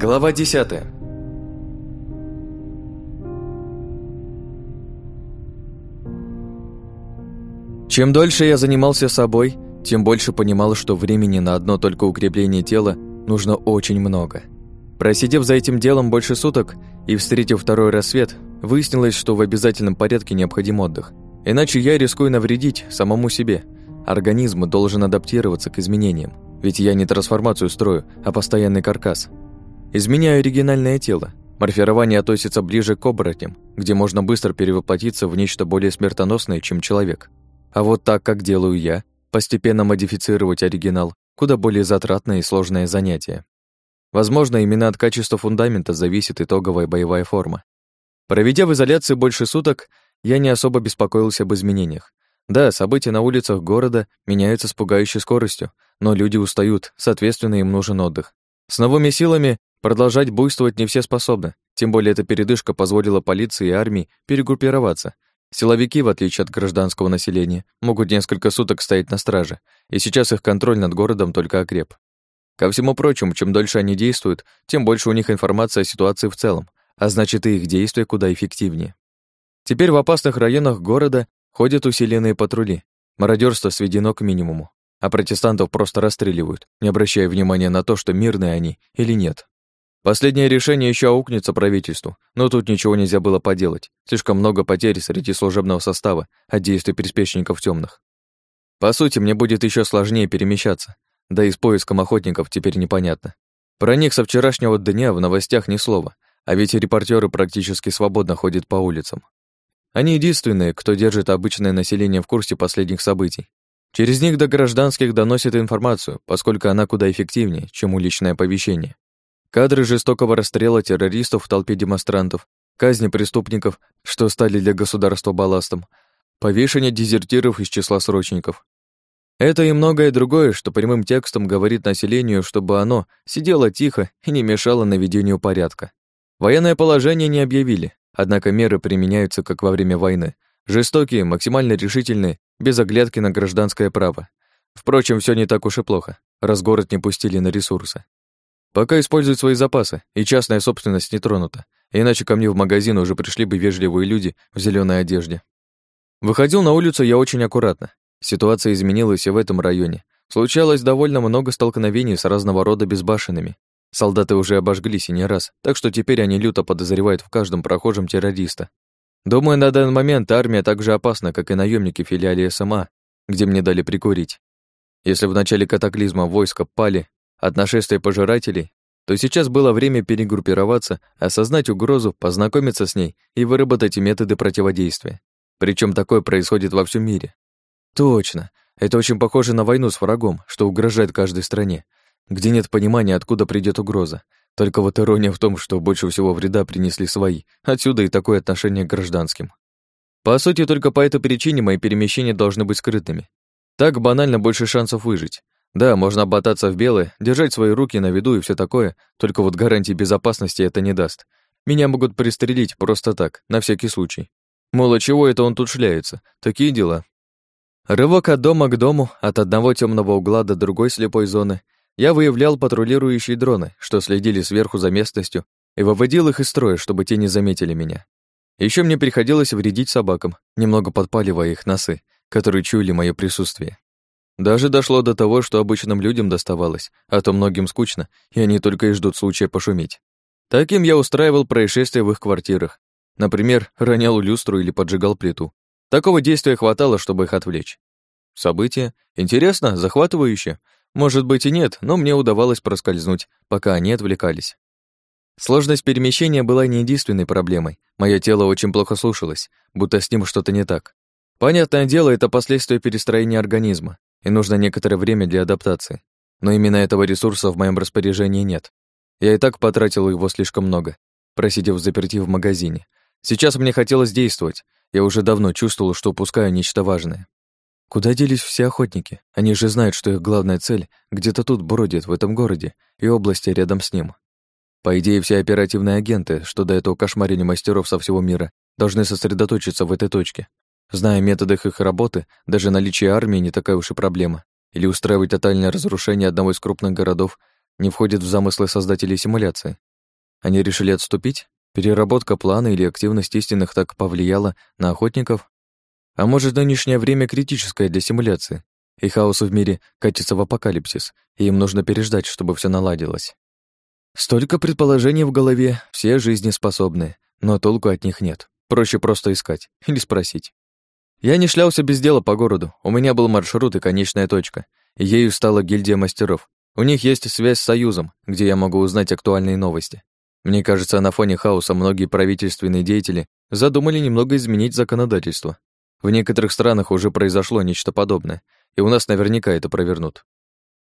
Глава 10. Чем дольше я занимался собой, тем больше понимал, что времени на одно только укрепление тела нужно очень много. Просидев за этим делом больше суток и встретив второй рассвет, выяснилось, что в обязательном порядке необходим отдых. Иначе я рискую навредить самому себе. Организм должен адаптироваться к изменениям, ведь я не трансформацию строю, а постоянный каркас – Изменяю оригинальное тело. Морфирование относится ближе к оборотням, где можно быстро перевоплотиться в нечто более смертоносное, чем человек. А вот так, как делаю я, постепенно модифицировать оригинал, куда более затратное и сложное занятие. Возможно, именно от качества фундамента зависит итоговая боевая форма. Проведя в изоляции больше суток, я не особо беспокоился об изменениях. Да, события на улицах города меняются с пугающей скоростью, но люди устают, соответственно, им нужен отдых. С новыми силами Продолжать буйствовать не все способны, тем более эта передышка позволила полиции и армии перегруппироваться. Силовики, в отличие от гражданского населения, могут несколько суток стоять на страже, и сейчас их контроль над городом только окреп. Ко всему прочему, чем дольше они действуют, тем больше у них информации о ситуации в целом, а значит и их действия куда эффективнее. Теперь в опасных районах города ходят усиленные патрули. Мародерство сведено к минимуму, а протестантов просто расстреливают, не обращая внимания на то, что мирные они или нет. Последнее решение еще аукнется правительству, но тут ничего нельзя было поделать. Слишком много потерь среди служебного состава от действий приспешников темных. По сути, мне будет еще сложнее перемещаться, да и с поиском охотников теперь непонятно. Про них со вчерашнего дня в новостях ни слова, а ведь репортеры практически свободно ходят по улицам. Они единственные, кто держит обычное население в курсе последних событий. Через них до гражданских доносят информацию, поскольку она куда эффективнее, чем уличное оповещение. Кадры жестокого расстрела террористов в толпе демонстрантов, казни преступников, что стали для государства балластом, повешение дезертиров из числа срочников. Это и многое другое, что прямым текстом говорит населению, чтобы оно сидело тихо и не мешало наведению порядка. Военное положение не объявили, однако меры применяются как во время войны. Жестокие, максимально решительные, без оглядки на гражданское право. Впрочем, все не так уж и плохо, раз город не пустили на ресурсы. Пока используют свои запасы, и частная собственность не тронута, иначе ко мне в магазин уже пришли бы вежливые люди в зеленой одежде. Выходил на улицу я очень аккуратно. Ситуация изменилась и в этом районе. Случалось довольно много столкновений с разного рода безбашенными. Солдаты уже обожглись и не раз, так что теперь они люто подозревают в каждом прохожем террориста. Думаю, на данный момент армия так же опасна, как и наемники филиале СМА, где мне дали прикурить. Если в начале катаклизма войска пали, от нашествия пожирателей, то сейчас было время перегруппироваться, осознать угрозу, познакомиться с ней и выработать методы противодействия. Причем такое происходит во всем мире. Точно. Это очень похоже на войну с врагом, что угрожает каждой стране, где нет понимания, откуда придет угроза. Только вот ирония в том, что больше всего вреда принесли свои, отсюда и такое отношение к гражданским. По сути, только по этой причине мои перемещения должны быть скрытыми. Так банально больше шансов выжить. Да, можно обмотаться в белое, держать свои руки на виду и все такое, только вот гарантии безопасности это не даст. Меня могут пристрелить просто так, на всякий случай. Мол, а чего это он тут шляется? Такие дела. Рывок от дома к дому, от одного темного угла до другой слепой зоны, я выявлял патрулирующие дроны, что следили сверху за местностью, и выводил их из строя, чтобы те не заметили меня. Еще мне приходилось вредить собакам, немного подпаливая их носы, которые чуяли мое присутствие. Даже дошло до того, что обычным людям доставалось, а то многим скучно, и они только и ждут случая пошуметь. Таким я устраивал происшествия в их квартирах. Например, ронял люстру или поджигал плиту. Такого действия хватало, чтобы их отвлечь. Событие? Интересно, захватывающе? Может быть и нет, но мне удавалось проскользнуть, пока они отвлекались. Сложность перемещения была не единственной проблемой. Мое тело очень плохо слушалось, будто с ним что-то не так. Понятное дело, это последствия перестроения организма и нужно некоторое время для адаптации. Но именно этого ресурса в моем распоряжении нет. Я и так потратил его слишком много, просидев заперти в магазине. Сейчас мне хотелось действовать. Я уже давно чувствовал, что упускаю нечто важное. Куда делись все охотники? Они же знают, что их главная цель где-то тут бродит, в этом городе, и области рядом с ним. По идее, все оперативные агенты, что до этого кошмарили мастеров со всего мира, должны сосредоточиться в этой точке, Зная методы их работы, даже наличие армии не такая уж и проблема. Или устраивать тотальное разрушение одного из крупных городов не входит в замыслы создателей симуляции. Они решили отступить? Переработка плана или активность истинных так повлияла на охотников? А может, нынешнее время критическое для симуляции, и хаос в мире катится в апокалипсис, и им нужно переждать, чтобы все наладилось? Столько предположений в голове, все жизнеспособные, но толку от них нет. Проще просто искать или спросить. Я не шлялся без дела по городу, у меня был маршрут и конечная точка. Ею стала гильдия мастеров. У них есть связь с Союзом, где я могу узнать актуальные новости. Мне кажется, на фоне хаоса многие правительственные деятели задумали немного изменить законодательство. В некоторых странах уже произошло нечто подобное, и у нас наверняка это провернут.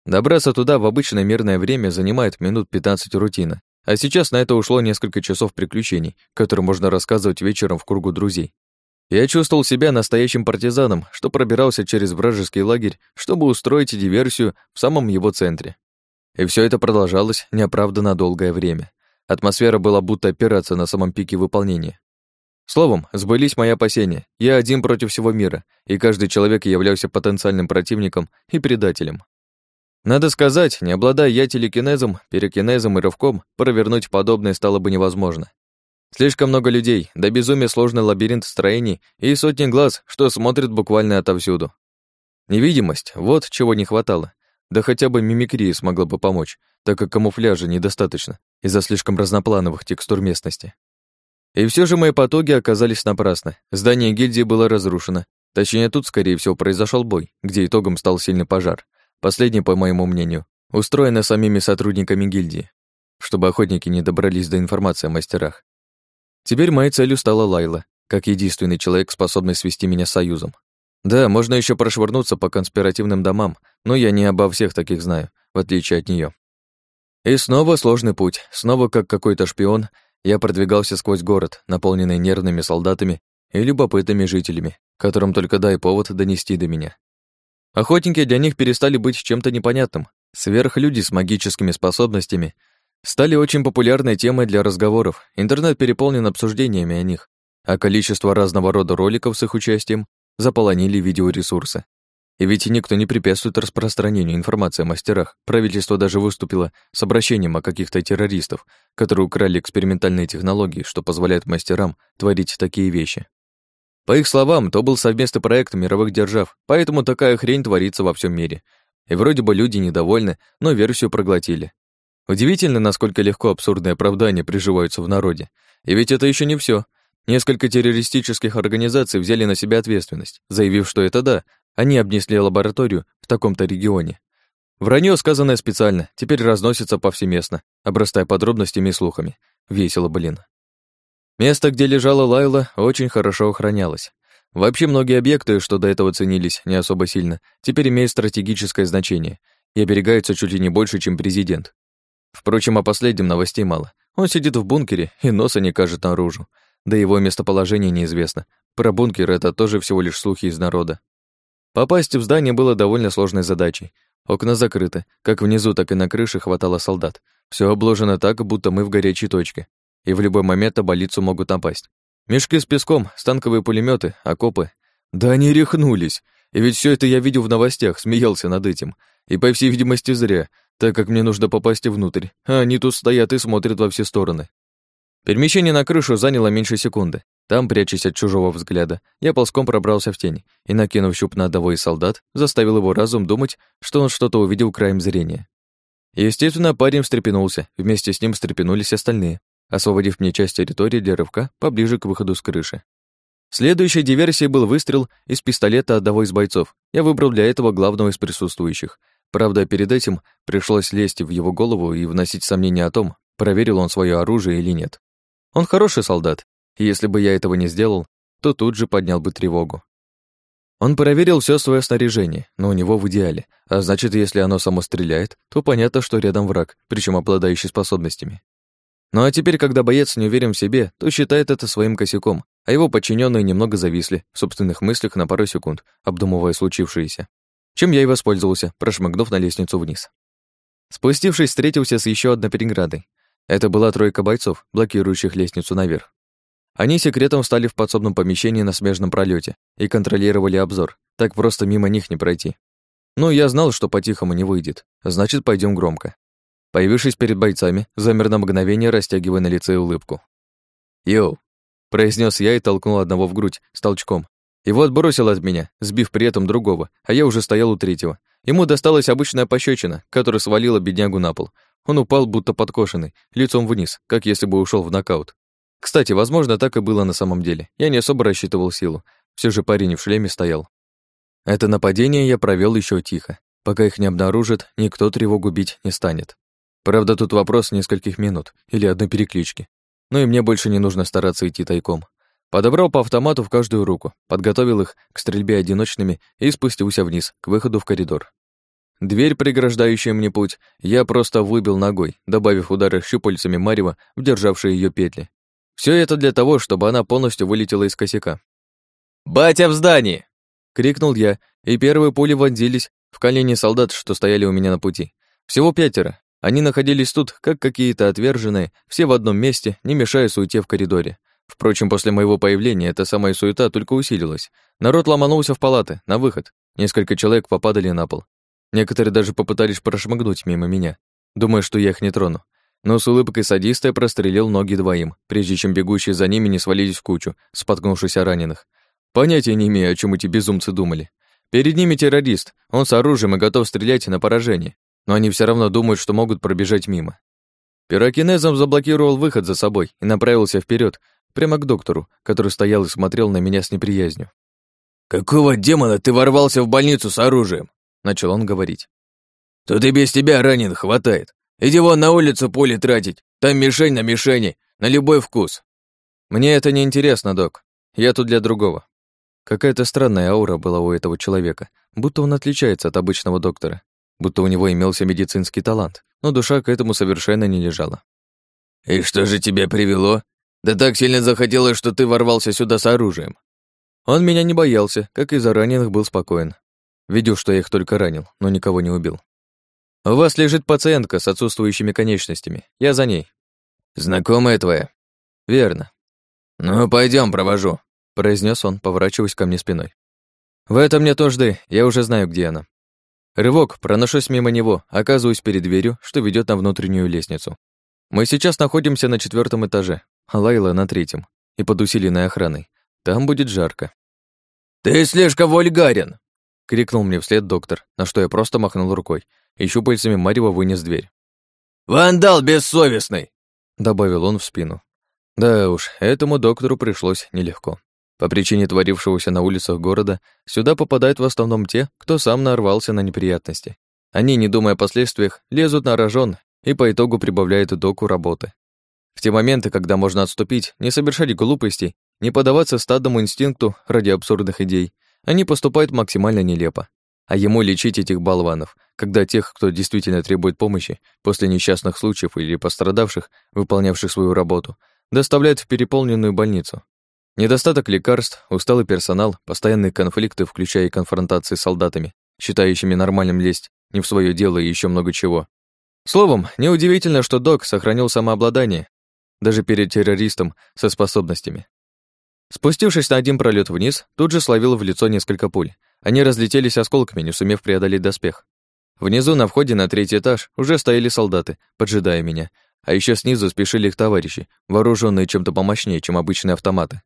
Добраться туда в обычное мирное время занимает минут 15 рутина, а сейчас на это ушло несколько часов приключений, которые можно рассказывать вечером в кругу друзей. Я чувствовал себя настоящим партизаном, что пробирался через вражеский лагерь, чтобы устроить диверсию в самом его центре. И все это продолжалось неоправданно долгое время. Атмосфера была будто операция на самом пике выполнения. Словом, сбылись мои опасения. Я один против всего мира, и каждый человек являлся потенциальным противником и предателем. Надо сказать, не обладая я телекинезом, перекинезом и рывком, провернуть подобное стало бы невозможно. Слишком много людей, да безумие сложный лабиринт строений и сотни глаз, что смотрят буквально отовсюду. Невидимость — вот чего не хватало. Да хотя бы мимикрия смогла бы помочь, так как камуфляжа недостаточно из-за слишком разноплановых текстур местности. И все же мои потуги оказались напрасны. Здание гильдии было разрушено. Точнее, тут, скорее всего, произошел бой, где итогом стал сильный пожар. Последний, по моему мнению, устроено самими сотрудниками гильдии, чтобы охотники не добрались до информации о мастерах. Теперь моей целью стала Лайла, как единственный человек, способный свести меня с союзом. Да, можно еще прошвырнуться по конспиративным домам, но я не обо всех таких знаю, в отличие от нее. И снова сложный путь, снова как какой-то шпион, я продвигался сквозь город, наполненный нервными солдатами и любопытными жителями, которым только дай повод донести до меня. Охотники для них перестали быть чем-то непонятным. Сверхлюди с магическими способностями стали очень популярной темой для разговоров. Интернет переполнен обсуждениями о них, а количество разного рода роликов с их участием заполонили видеоресурсы. И ведь никто не препятствует распространению информации о мастерах. Правительство даже выступило с обращением о каких-то террористов, которые украли экспериментальные технологии, что позволяет мастерам творить такие вещи. По их словам, то был совместный проект мировых держав, поэтому такая хрень творится во всем мире. И вроде бы люди недовольны, но версию проглотили. Удивительно, насколько легко абсурдные оправдания приживаются в народе. И ведь это еще не все. Несколько террористических организаций взяли на себя ответственность, заявив, что это да, они обнесли лабораторию в таком-то регионе. Вранье, сказанное специально, теперь разносится повсеместно, обрастая подробностями и слухами. Весело, блин. Место, где лежала Лайла, очень хорошо охранялось. Вообще многие объекты, что до этого ценились не особо сильно, теперь имеют стратегическое значение и оберегаются чуть ли не больше, чем президент. Впрочем, о последнем новостей мало. Он сидит в бункере и носа не кажет наружу. Да его местоположение неизвестно. Про бункер это тоже всего лишь слухи из народа. Попасть в здание было довольно сложной задачей. Окна закрыты, как внизу, так и на крыше хватало солдат. Все обложено так, будто мы в горячей точке, и в любой момент оболицу могут напасть. Мешки с песком, станковые пулеметы, окопы. Да они рехнулись. И ведь все это я видел в новостях, смеялся над этим. И, по всей видимости, зря, так как мне нужно попасть внутрь, а они тут стоят и смотрят во все стороны. Перемещение на крышу заняло меньше секунды. Там, прячась от чужого взгляда, я ползком пробрался в тень и, накинув щуп на одного из солдат, заставил его разум думать, что он что-то увидел краем зрения. Естественно, парень встрепенулся, вместе с ним встрепенулись остальные, освободив мне часть территории для рывка поближе к выходу с крыши. Следующей диверсией был выстрел из пистолета одного из бойцов. Я выбрал для этого главного из присутствующих. Правда, перед этим пришлось лезть в его голову и вносить сомнения о том, проверил он свое оружие или нет. Он хороший солдат, и если бы я этого не сделал, то тут же поднял бы тревогу. Он проверил все свое снаряжение, но у него в идеале, а значит, если оно само стреляет, то понятно, что рядом враг, причем обладающий способностями. Ну а теперь, когда боец не уверен в себе, то считает это своим косяком, а его подчиненные немного зависли в собственных мыслях на пару секунд, обдумывая случившееся. Чем я и воспользовался, прошмыгнув на лестницу вниз. Спустившись, встретился с еще одной переградой. Это была тройка бойцов, блокирующих лестницу наверх. Они секретом встали в подсобном помещении на смежном пролете и контролировали обзор. Так просто мимо них не пройти. Ну, я знал, что по-тихому не выйдет. Значит, пойдем громко. Появившись перед бойцами, замер на мгновение, растягивая на лице улыбку. «Йоу!» – произнес я и толкнул одного в грудь с толчком. Его отбросил от меня, сбив при этом другого, а я уже стоял у третьего. Ему досталась обычная пощечина, которая свалила беднягу на пол. Он упал, будто подкошенный, лицом вниз, как если бы ушел в нокаут. Кстати, возможно, так и было на самом деле. Я не особо рассчитывал силу. Все же парень в шлеме стоял. Это нападение я провел еще тихо. Пока их не обнаружат, никто тревогу бить не станет. Правда, тут вопрос нескольких минут или одной переклички. Но и мне больше не нужно стараться идти тайком. Подобрал по автомату в каждую руку, подготовил их к стрельбе одиночными и спустился вниз, к выходу в коридор. Дверь, преграждающая мне путь, я просто выбил ногой, добавив удары щупальцами Марева в державшие ее петли. Все это для того, чтобы она полностью вылетела из косяка. «Батя в здании!» — крикнул я, и первые пули вонзились в колени солдат, что стояли у меня на пути. Всего пятеро. Они находились тут, как какие-то отверженные, все в одном месте, не мешая суете в коридоре. Впрочем, после моего появления эта самая суета только усилилась. Народ ломанулся в палаты, на выход. Несколько человек попадали на пол. Некоторые даже попытались прошмыгнуть мимо меня, думая, что я их не трону но с улыбкой садиста я прострелил ноги двоим, прежде чем бегущие за ними не свалились в кучу, споткнувшись о раненых. Понятия не имею, о чем эти безумцы думали. Перед ними террорист, он с оружием и готов стрелять на поражение, но они все равно думают, что могут пробежать мимо. Пирокинезом заблокировал выход за собой и направился вперед, прямо к доктору, который стоял и смотрел на меня с неприязнью. «Какого демона ты ворвался в больницу с оружием?» — начал он говорить. «Тут и без тебя ранен хватает. Иди вон на улицу пули тратить. Там мишень на мишени, на любой вкус. Мне это не интересно, док. Я тут для другого. Какая-то странная аура была у этого человека, будто он отличается от обычного доктора, будто у него имелся медицинский талант, но душа к этому совершенно не лежала. «И что же тебя привело? Да так сильно захотелось, что ты ворвался сюда с оружием». Он меня не боялся, как и за раненых был спокоен. Видел, что я их только ранил, но никого не убил. У вас лежит пациентка с отсутствующими конечностями. Я за ней. Знакомая твоя? Верно. Ну, пойдем, провожу, произнес он, поворачиваясь ко мне спиной. В этом нет нужды, я уже знаю, где она. Рывок, проношусь мимо него, оказываюсь перед дверью, что ведет на внутреннюю лестницу. Мы сейчас находимся на четвертом этаже, а Лайла на третьем, и под усиленной охраной. Там будет жарко. «Ты слишком вульгарен!» — крикнул мне вслед доктор, на что я просто махнул рукой, и щупальцами Марева вынес дверь. «Вандал бессовестный!» — добавил он в спину. Да уж, этому доктору пришлось нелегко. По причине творившегося на улицах города сюда попадают в основном те, кто сам нарвался на неприятности. Они, не думая о последствиях, лезут на рожон и по итогу прибавляют доку работы. В те моменты, когда можно отступить, не совершать глупостей, не поддаваться стадному инстинкту ради абсурдных идей, они поступают максимально нелепо. А ему лечить этих болванов, когда тех, кто действительно требует помощи, после несчастных случаев или пострадавших, выполнявших свою работу, доставляют в переполненную больницу. Недостаток лекарств, усталый персонал, постоянные конфликты, включая конфронтации с солдатами, считающими нормальным лезть не в свое дело и еще много чего. Словом, неудивительно, что док сохранил самообладание, даже перед террористом со способностями. Спустившись на один пролет вниз, тут же словил в лицо несколько пуль. Они разлетелись осколками, не сумев преодолеть доспех. Внизу, на входе на третий этаж, уже стояли солдаты, поджидая меня, а еще снизу спешили их товарищи, вооруженные чем-то помощнее, чем обычные автоматы.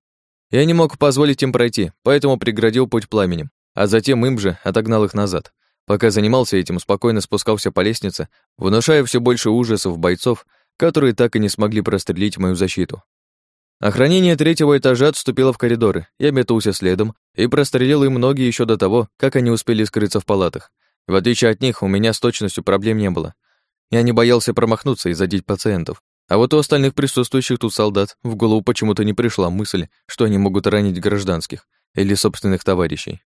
Я не мог позволить им пройти, поэтому преградил путь пламенем, а затем им же отогнал их назад. Пока занимался этим, спокойно спускался по лестнице, внушая все больше ужасов бойцов, которые так и не смогли прострелить мою защиту. Охранение третьего этажа отступило в коридоры, я метнулся следом и прострелил им ноги еще до того, как они успели скрыться в палатах. В отличие от них, у меня с точностью проблем не было. Я не боялся промахнуться и задеть пациентов. А вот у остальных присутствующих тут солдат в голову почему-то не пришла мысль, что они могут ранить гражданских или собственных товарищей.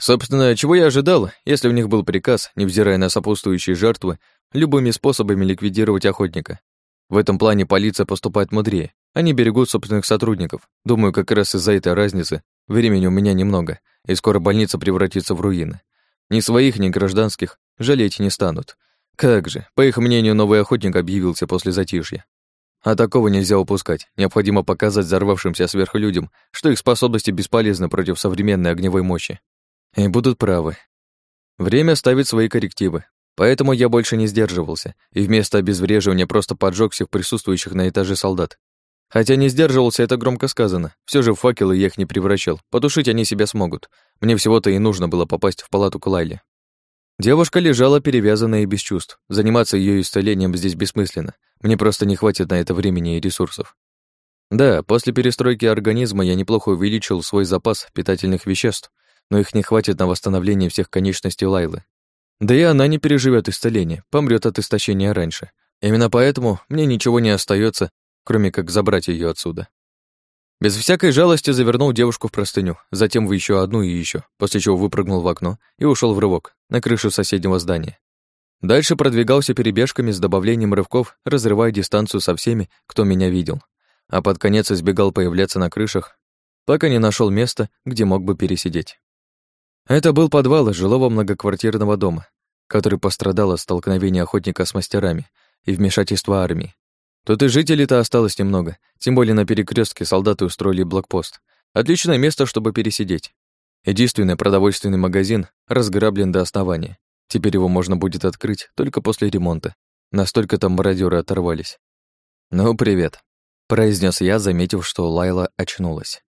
Собственно, чего я ожидал, если у них был приказ, невзирая на сопутствующие жертвы, любыми способами ликвидировать охотника. В этом плане полиция поступает мудрее. Они берегут собственных сотрудников. Думаю, как раз из-за этой разницы времени у меня немного, и скоро больница превратится в руины. Ни своих, ни гражданских жалеть не станут. Как же, по их мнению, новый охотник объявился после затишья. А такого нельзя упускать. Необходимо показать взорвавшимся сверхлюдям, что их способности бесполезны против современной огневой мощи. И будут правы. Время ставит свои коррективы. Поэтому я больше не сдерживался, и вместо обезвреживания просто поджег всех присутствующих на этаже солдат. Хотя не сдерживался, это громко сказано. Все же факелы я их не превращал. Потушить они себя смогут. Мне всего-то и нужно было попасть в палату к Лайле. Девушка лежала перевязанная и без чувств. Заниматься ее исцелением здесь бессмысленно. Мне просто не хватит на это времени и ресурсов. Да, после перестройки организма я неплохо увеличил свой запас питательных веществ, но их не хватит на восстановление всех конечностей Лайлы. Да и она не переживет исцеление, помрет от истощения раньше. Именно поэтому мне ничего не остается, кроме как забрать ее отсюда. Без всякой жалости завернул девушку в простыню, затем в еще одну и еще, после чего выпрыгнул в окно и ушел в рывок на крышу соседнего здания. Дальше продвигался перебежками с добавлением рывков, разрывая дистанцию со всеми, кто меня видел. А под конец избегал появляться на крышах, пока не нашел места, где мог бы пересидеть. Это был подвал жилого многоквартирного дома, который пострадал от столкновения охотника с мастерами и вмешательства армии. Тут и жителей-то осталось немного, тем более на перекрестке солдаты устроили блокпост. Отличное место, чтобы пересидеть. Единственный продовольственный магазин разграблен до основания. Теперь его можно будет открыть только после ремонта. Настолько там мародеры оторвались. «Ну, привет», — произнес я, заметив, что Лайла очнулась.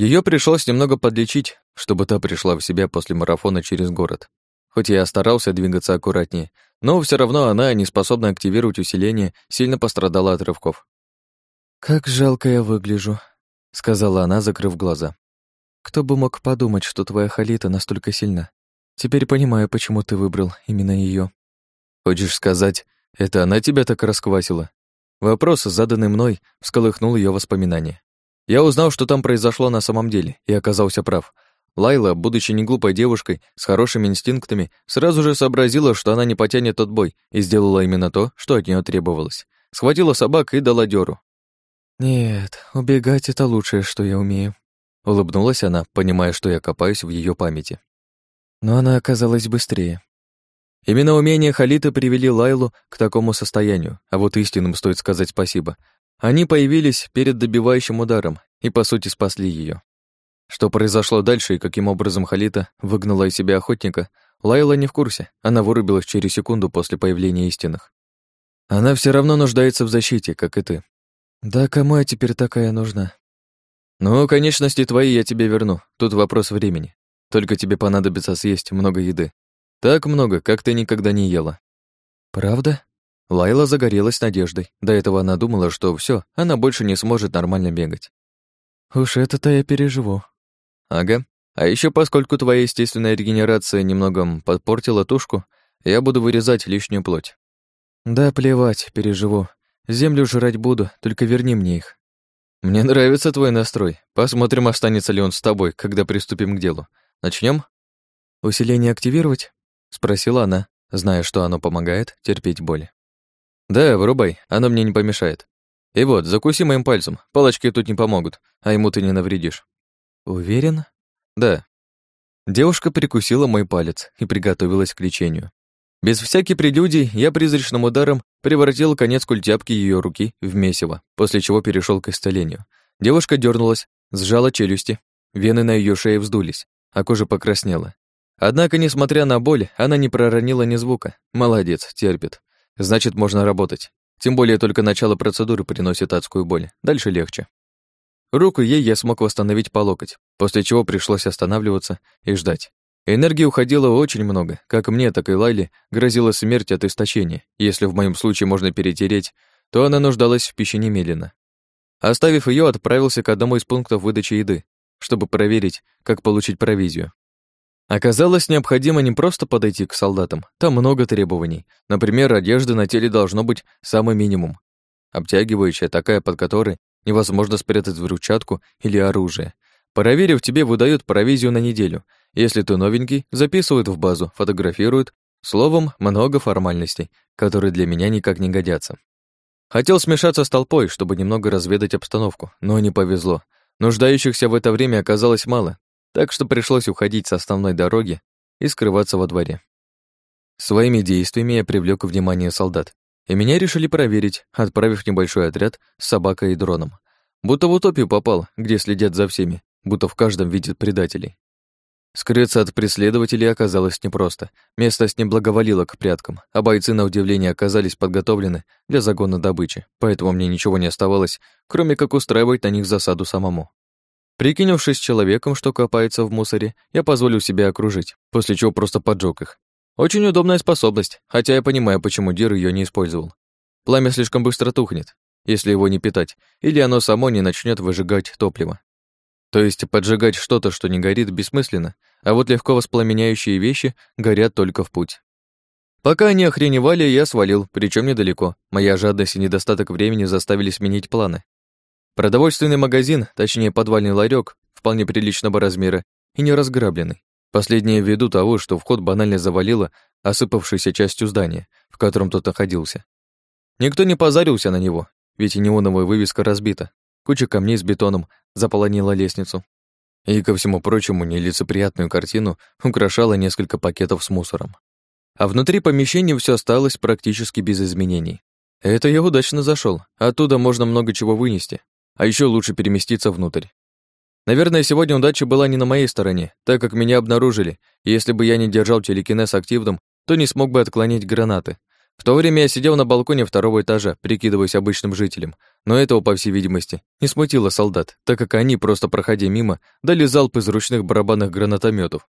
Ее пришлось немного подлечить, чтобы та пришла в себя после марафона через город. Хоть я старался двигаться аккуратнее, но все равно она, не способная активировать усиление, сильно пострадала от рывков. «Как жалко я выгляжу», — сказала она, закрыв глаза. «Кто бы мог подумать, что твоя Халита настолько сильна? Теперь понимаю, почему ты выбрал именно ее. «Хочешь сказать, это она тебя так расквасила?» Вопрос, заданный мной, всколыхнул ее воспоминания. Я узнал, что там произошло на самом деле, и оказался прав — Лайла, будучи не глупой девушкой, с хорошими инстинктами, сразу же сообразила, что она не потянет тот бой, и сделала именно то, что от нее требовалось. Схватила собак и дала дёру. «Нет, убегать — это лучшее, что я умею», — улыбнулась она, понимая, что я копаюсь в ее памяти. Но она оказалась быстрее. Именно умения Халита привели Лайлу к такому состоянию, а вот истинным стоит сказать спасибо. Они появились перед добивающим ударом и, по сути, спасли ее. Что произошло дальше и каким образом Халита выгнала из себя охотника, Лайла не в курсе, она вырубилась через секунду после появления истинных. Она все равно нуждается в защите, как и ты. Да кому я теперь такая нужна? Ну, конечности твои я тебе верну, тут вопрос времени. Только тебе понадобится съесть много еды. Так много, как ты никогда не ела. Правда? Лайла загорелась надеждой. До этого она думала, что все, она больше не сможет нормально бегать. Уж это-то я переживу. Ага. А еще поскольку твоя естественная регенерация немного подпортила тушку, я буду вырезать лишнюю плоть. Да плевать, переживу. Землю жрать буду, только верни мне их. Мне нравится твой настрой. Посмотрим, останется ли он с тобой, когда приступим к делу. Начнем? Усиление активировать? Спросила она, зная, что оно помогает терпеть боль. Да, вырубай, оно мне не помешает. И вот, закуси моим пальцем, палочки тут не помогут, а ему ты не навредишь. Уверен? Да. Девушка прикусила мой палец и приготовилась к лечению. Без всяких прелюдий я призрачным ударом превратил конец культяпки ее руки в месиво, после чего перешел к исцелению. Девушка дернулась, сжала челюсти, вены на ее шее вздулись, а кожа покраснела. Однако, несмотря на боль, она не проронила ни звука. Молодец, терпит. Значит, можно работать. Тем более только начало процедуры приносит адскую боль. Дальше легче. Руку ей я смог восстановить по локоть, после чего пришлось останавливаться и ждать. Энергии уходило очень много. Как мне, так и Лайле грозила смерть от истощения. Если в моем случае можно перетереть, то она нуждалась в пище немедленно. Оставив ее, отправился к одному из пунктов выдачи еды, чтобы проверить, как получить провизию. Оказалось, необходимо не просто подойти к солдатам, там много требований. Например, одежды на теле должно быть самый минимум. Обтягивающая, такая, под которой невозможно спрятать взрывчатку или оружие. Проверив, тебе выдают провизию на неделю. Если ты новенький, записывают в базу, фотографируют. Словом, много формальностей, которые для меня никак не годятся. Хотел смешаться с толпой, чтобы немного разведать обстановку, но не повезло. Нуждающихся в это время оказалось мало, так что пришлось уходить с основной дороги и скрываться во дворе. Своими действиями я привлек внимание солдат, и меня решили проверить, отправив небольшой отряд с собакой и дроном. Будто в утопию попал, где следят за всеми, будто в каждом видят предателей. Скрыться от преследователей оказалось непросто. Местность не благоволила к пряткам, а бойцы, на удивление, оказались подготовлены для загона добычи, поэтому мне ничего не оставалось, кроме как устраивать на них засаду самому. Прикинувшись человеком, что копается в мусоре, я позволил себя окружить, после чего просто поджег их. Очень удобная способность, хотя я понимаю, почему Дир ее не использовал. Пламя слишком быстро тухнет, если его не питать, или оно само не начнет выжигать топливо. То есть поджигать что-то, что не горит, бессмысленно, а вот легко воспламеняющие вещи горят только в путь. Пока они охреневали, я свалил, причем недалеко. Моя жадность и недостаток времени заставили сменить планы. Продовольственный магазин, точнее подвальный ларек, вполне приличного размера и не разграбленный. Последнее ввиду того, что вход банально завалило осыпавшейся частью здания, в котором тот находился. Никто не позарился на него, ведь и неоновая вывеска разбита. Куча камней с бетоном заполонила лестницу. И, ко всему прочему, нелицеприятную картину украшало несколько пакетов с мусором. А внутри помещения все осталось практически без изменений. Это я удачно зашел. Оттуда можно много чего вынести а еще лучше переместиться внутрь. Наверное, сегодня удача была не на моей стороне, так как меня обнаружили, и если бы я не держал телекинез активным, то не смог бы отклонить гранаты. В то время я сидел на балконе второго этажа, прикидываясь обычным жителем, но этого, по всей видимости, не смутило солдат, так как они, просто проходя мимо, дали залп из ручных барабанных гранатометов.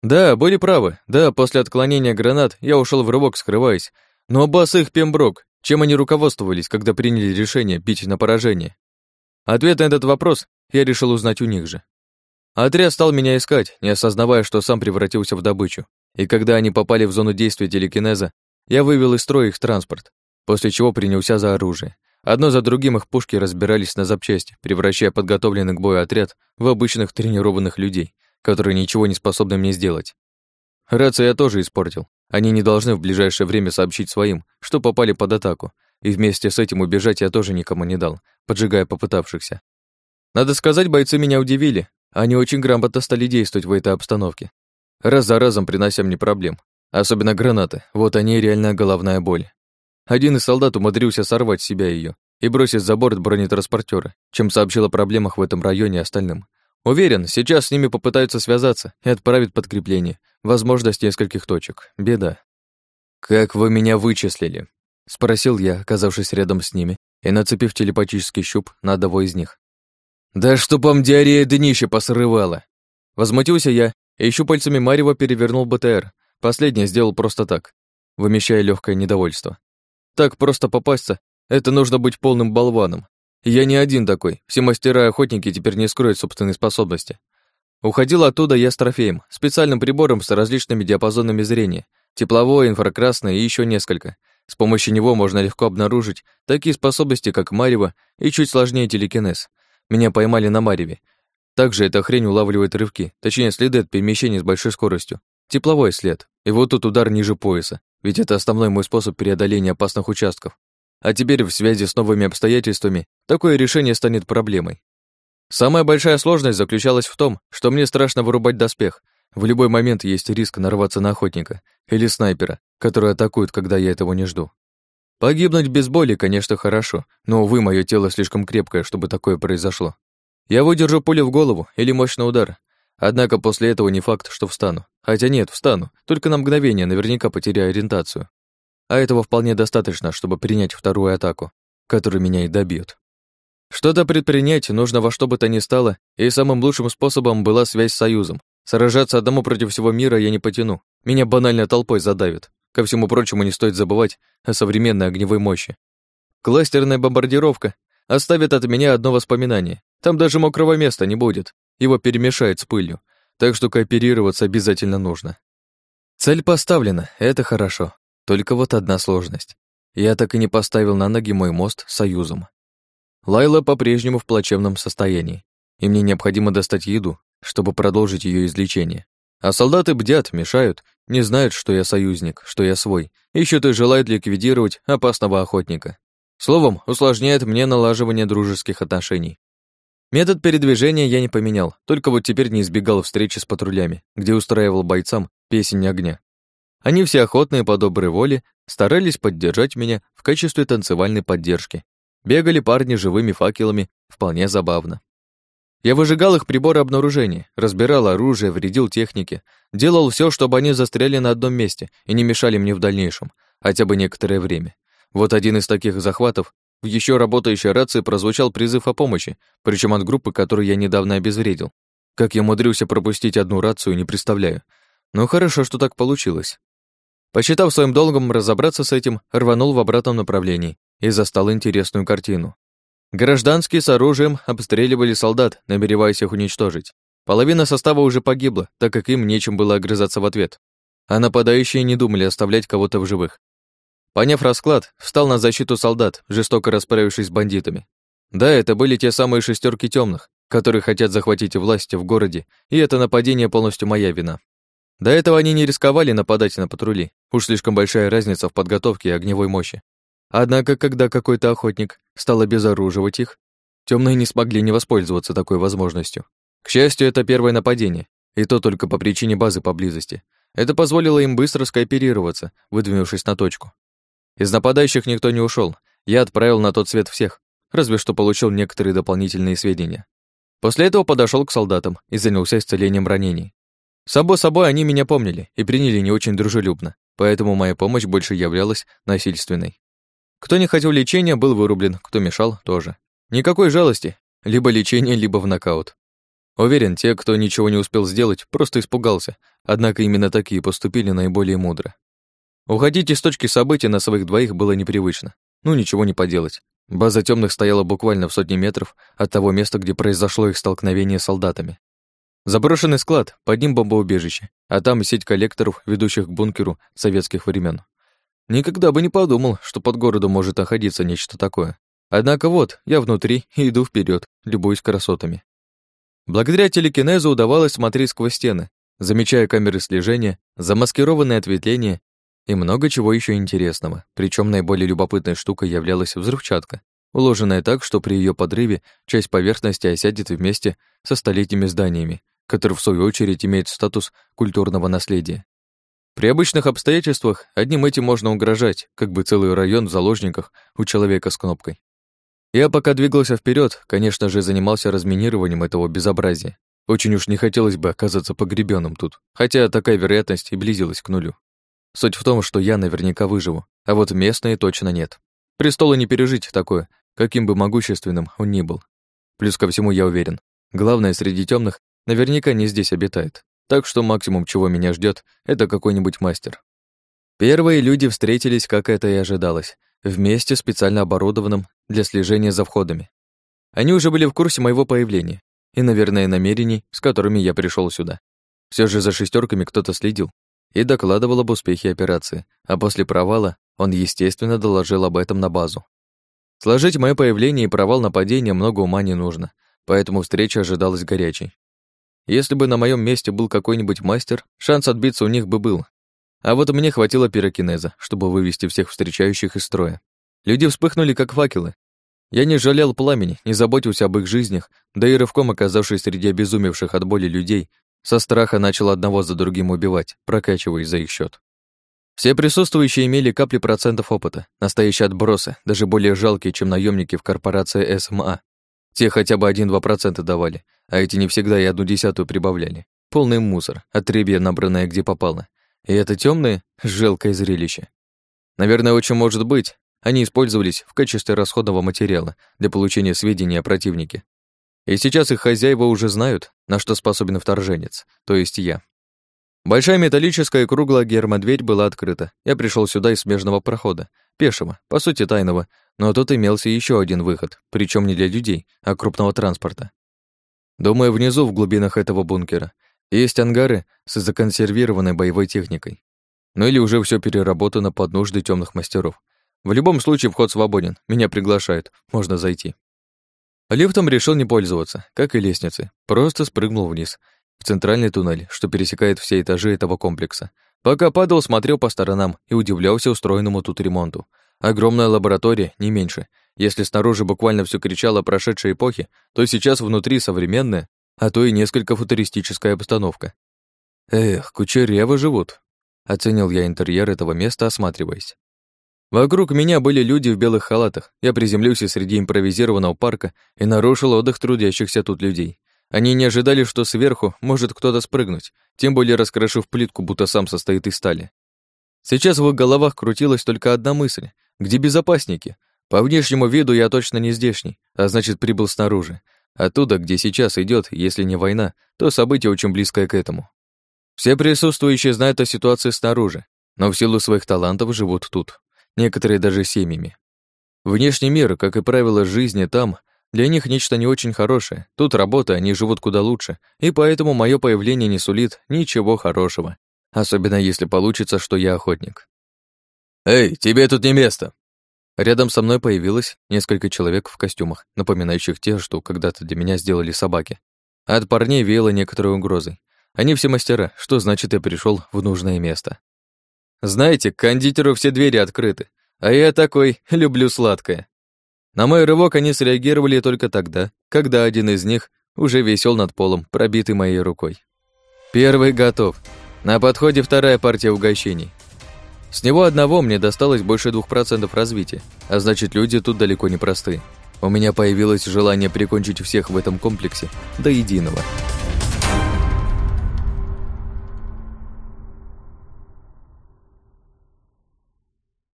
Да, были правы, да, после отклонения гранат я ушел в рывок, скрываясь, но бас их пемброк, чем они руководствовались, когда приняли решение бить на поражение? Ответ на этот вопрос я решил узнать у них же. Отряд стал меня искать, не осознавая, что сам превратился в добычу. И когда они попали в зону действия телекинеза, я вывел из строя их транспорт, после чего принялся за оружие. Одно за другим их пушки разбирались на запчасти, превращая подготовленный к бою отряд в обычных тренированных людей, которые ничего не способны мне сделать. Рацию я тоже испортил. Они не должны в ближайшее время сообщить своим, что попали под атаку, и вместе с этим убежать я тоже никому не дал, поджигая попытавшихся. Надо сказать, бойцы меня удивили. Они очень грамотно стали действовать в этой обстановке. Раз за разом принося мне проблем. Особенно гранаты. Вот они реальная головная боль. Один из солдат умудрился сорвать с себя ее и бросить за борт бронетранспортера, чем сообщил о проблемах в этом районе остальным. Уверен, сейчас с ними попытаются связаться и отправить подкрепление. Возможность нескольких точек. Беда. «Как вы меня вычислили?» Спросил я, оказавшись рядом с ними и нацепив телепатический щуп на одного из них. «Да чтоб вам диарея днище посрывала!» Возмутился я и щупальцами Марева перевернул БТР. Последнее сделал просто так, вымещая легкое недовольство. Так просто попасться — это нужно быть полным болваном. Я не один такой, все мастера-охотники теперь не скроют собственной способности. Уходил оттуда я с трофеем, специальным прибором с различными диапазонами зрения, тепловое, инфракрасное и еще несколько — с помощью него можно легко обнаружить такие способности, как Марево и чуть сложнее телекинез. Меня поймали на Мареве. Также эта хрень улавливает рывки, точнее следы от перемещения с большой скоростью. Тепловой след. И вот тут удар ниже пояса, ведь это основной мой способ преодоления опасных участков. А теперь в связи с новыми обстоятельствами такое решение станет проблемой. Самая большая сложность заключалась в том, что мне страшно вырубать доспех. В любой момент есть риск нарваться на охотника или снайпера, которые атакуют, когда я этого не жду. Погибнуть без боли, конечно, хорошо, но, увы, мое тело слишком крепкое, чтобы такое произошло. Я выдержу пулю в голову или мощный удар, однако после этого не факт, что встану. Хотя нет, встану, только на мгновение наверняка потеряю ориентацию. А этого вполне достаточно, чтобы принять вторую атаку, которая меня и добьет. Что-то предпринять нужно во что бы то ни стало, и самым лучшим способом была связь с Союзом. Сражаться одному против всего мира я не потяну, меня банально толпой задавят. Ко всему прочему, не стоит забывать о современной огневой мощи. Кластерная бомбардировка оставит от меня одно воспоминание. Там даже мокрого места не будет. Его перемешает с пылью. Так что кооперироваться обязательно нужно. Цель поставлена, это хорошо. Только вот одна сложность. Я так и не поставил на ноги мой мост союзом. Лайла по-прежнему в плачевном состоянии, и мне необходимо достать еду, чтобы продолжить ее излечение. А солдаты бдят, мешают, не знают, что я союзник, что я свой, ищут и желают ликвидировать опасного охотника. Словом, усложняет мне налаживание дружеских отношений. Метод передвижения я не поменял, только вот теперь не избегал встречи с патрулями, где устраивал бойцам песень огня. Они все охотные по доброй воле старались поддержать меня в качестве танцевальной поддержки. Бегали парни живыми факелами, вполне забавно. Я выжигал их приборы обнаружения, разбирал оружие, вредил технике, делал все, чтобы они застряли на одном месте и не мешали мне в дальнейшем, хотя бы некоторое время. Вот один из таких захватов в еще работающей рации прозвучал призыв о помощи, причем от группы, которую я недавно обезвредил. Как я умудрился пропустить одну рацию, не представляю. Но хорошо, что так получилось. Посчитав своим долгом разобраться с этим, рванул в обратном направлении и застал интересную картину. Гражданские с оружием обстреливали солдат, намереваясь их уничтожить. Половина состава уже погибла, так как им нечем было огрызаться в ответ. А нападающие не думали оставлять кого-то в живых. Поняв расклад, встал на защиту солдат, жестоко расправившись с бандитами. Да, это были те самые шестерки темных, которые хотят захватить власть в городе, и это нападение полностью моя вина. До этого они не рисковали нападать на патрули, уж слишком большая разница в подготовке и огневой мощи. Однако, когда какой-то охотник стал обезоруживать их, темные не смогли не воспользоваться такой возможностью. К счастью, это первое нападение, и то только по причине базы поблизости. Это позволило им быстро скооперироваться, выдвинувшись на точку. Из нападающих никто не ушел. Я отправил на тот свет всех, разве что получил некоторые дополнительные сведения. После этого подошел к солдатам и занялся исцелением ранений. Само собой, они меня помнили и приняли не очень дружелюбно, поэтому моя помощь больше являлась насильственной. Кто не хотел лечения, был вырублен, кто мешал, тоже. Никакой жалости, либо лечение, либо в нокаут. Уверен, те, кто ничего не успел сделать, просто испугался, однако именно такие поступили наиболее мудро. Уходить из точки событий на своих двоих было непривычно. Ну, ничего не поделать. База темных стояла буквально в сотне метров от того места, где произошло их столкновение с солдатами. Заброшенный склад, под ним бомбоубежище, а там сеть коллекторов, ведущих к бункеру советских времен. Никогда бы не подумал, что под городом может находиться нечто такое. Однако вот, я внутри и иду вперед, любуюсь красотами. Благодаря телекинезу удавалось смотреть сквозь стены, замечая камеры слежения, замаскированные ответвления и много чего еще интересного. Причем наиболее любопытной штукой являлась взрывчатка, уложенная так, что при ее подрыве часть поверхности осядет вместе со столетними зданиями, которые в свою очередь имеют статус культурного наследия. При обычных обстоятельствах одним этим можно угрожать, как бы целый район в заложниках у человека с кнопкой. Я пока двигался вперед, конечно же, занимался разминированием этого безобразия. Очень уж не хотелось бы оказаться погребенным тут, хотя такая вероятность и близилась к нулю. Суть в том, что я наверняка выживу, а вот местные точно нет. Престолу не пережить такое, каким бы могущественным он ни был. Плюс ко всему я уверен, главное среди темных наверняка не здесь обитает. Так что максимум, чего меня ждет, это какой-нибудь мастер. Первые люди встретились, как это и ожидалось, вместе специально оборудованным для слежения за входами. Они уже были в курсе моего появления и, наверное, намерений, с которыми я пришел сюда. Все же за шестерками кто-то следил и докладывал об успехе операции, а после провала он, естественно, доложил об этом на базу. Сложить мое появление и провал нападения много ума не нужно, поэтому встреча ожидалась горячей. Если бы на моем месте был какой-нибудь мастер, шанс отбиться у них бы был. А вот мне хватило пирокинеза, чтобы вывести всех встречающих из строя. Люди вспыхнули, как факелы. Я не жалел пламени, не заботился об их жизнях, да и рывком оказавшись среди обезумевших от боли людей, со страха начал одного за другим убивать, прокачиваясь за их счет. Все присутствующие имели капли процентов опыта, настоящие отбросы, даже более жалкие, чем наемники в корпорации СМА. Те хотя бы 1-2% давали, а эти не всегда и одну десятую прибавляли. Полный мусор, отребье, набранное где попало. И это темное, жалкое зрелище. Наверное, очень может быть, они использовались в качестве расходного материала для получения сведений о противнике. И сейчас их хозяева уже знают, на что способен вторженец, то есть я. Большая металлическая круглая гермодверь была открыта. Я пришел сюда из смежного прохода, пешего, по сути тайного, но тут имелся еще один выход, причем не для людей, а крупного транспорта. Думаю, внизу, в глубинах этого бункера, есть ангары с законсервированной боевой техникой. Ну или уже все переработано под нужды темных мастеров. В любом случае вход свободен, меня приглашают, можно зайти. Лифтом решил не пользоваться, как и лестницей, просто спрыгнул вниз, в центральный туннель, что пересекает все этажи этого комплекса. Пока падал, смотрел по сторонам и удивлялся устроенному тут ремонту. Огромная лаборатория, не меньше. Если снаружи буквально все кричало о прошедшей эпохе, то сейчас внутри современная, а то и несколько футуристическая обстановка. Эх, кучеряво живут. Оценил я интерьер этого места, осматриваясь. Вокруг меня были люди в белых халатах. Я приземлился среди импровизированного парка и нарушил отдых трудящихся тут людей. Они не ожидали, что сверху может кто-то спрыгнуть, тем более раскрошив плитку, будто сам состоит из стали. Сейчас в их головах крутилась только одна мысль. Где безопасники? По внешнему виду я точно не здешний, а значит, прибыл снаружи. Оттуда, где сейчас идет, если не война, то событие очень близкое к этому. Все присутствующие знают о ситуации снаружи, но в силу своих талантов живут тут. Некоторые даже семьями. Внешний мир, как и правило жизни там, для них нечто не очень хорошее. Тут работа, они живут куда лучше, и поэтому мое появление не сулит ничего хорошего. Особенно если получится, что я охотник. «Эй, тебе тут не место!» Рядом со мной появилось несколько человек в костюмах, напоминающих те, что когда-то для меня сделали собаки. От парней веяло некоторой угрозой. Они все мастера, что значит я пришел в нужное место. Знаете, к кондитеру все двери открыты, а я такой, люблю сладкое. На мой рывок они среагировали только тогда, когда один из них уже висел над полом, пробитый моей рукой. Первый готов. На подходе вторая партия угощений. С него одного мне досталось больше двух процентов развития, а значит, люди тут далеко не простые. У меня появилось желание прикончить всех в этом комплексе до единого.